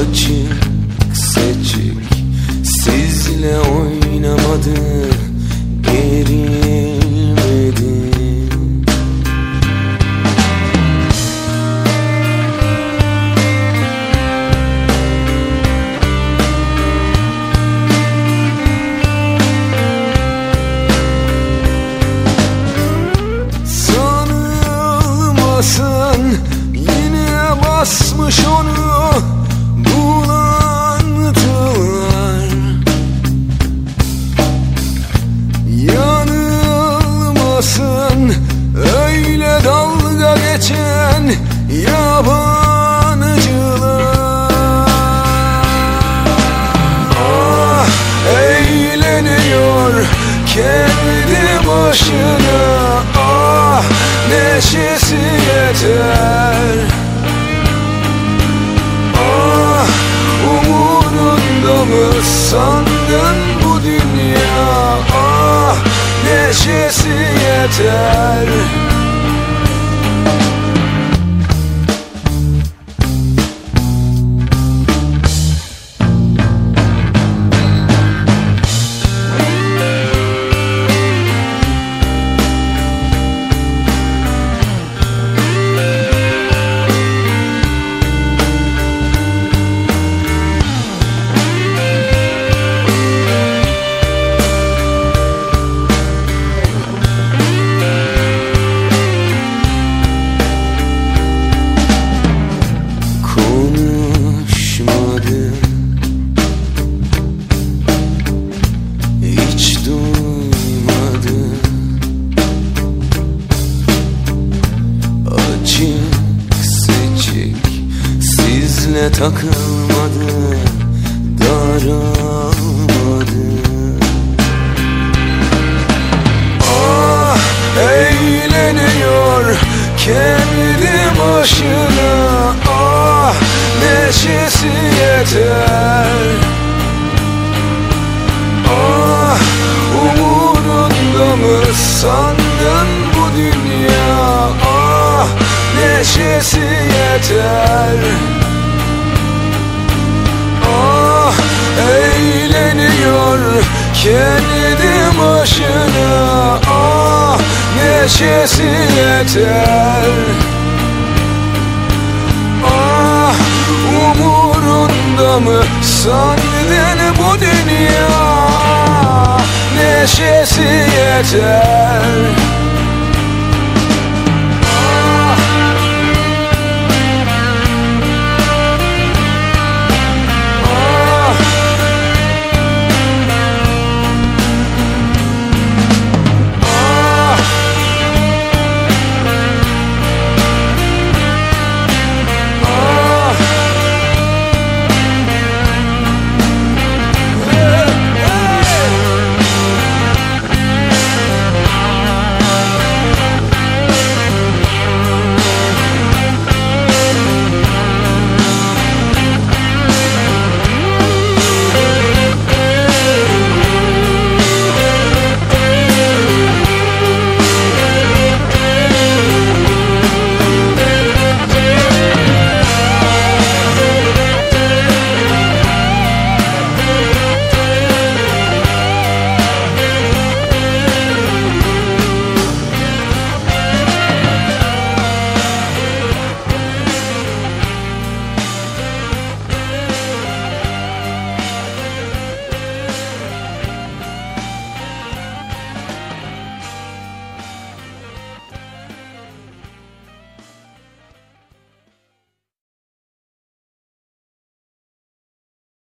Açık seçik sizle oynamadım. Geçen yabancılar. Ah eğleniyor kendi başına. Ah neşesi yeter. Ah umurunda mı sandın bu dünya? Ah neşesi yeter sizle takılmadım Daralmadım Ah eğleniyor kendi başına. Ah neşesi yeter. Ah umurunda mı sandın bu dünya? Ah neşesi yeter kendi başına Ah neşesi yeter. Ah umurunda mı sandın bu dünya? Neşesi yeter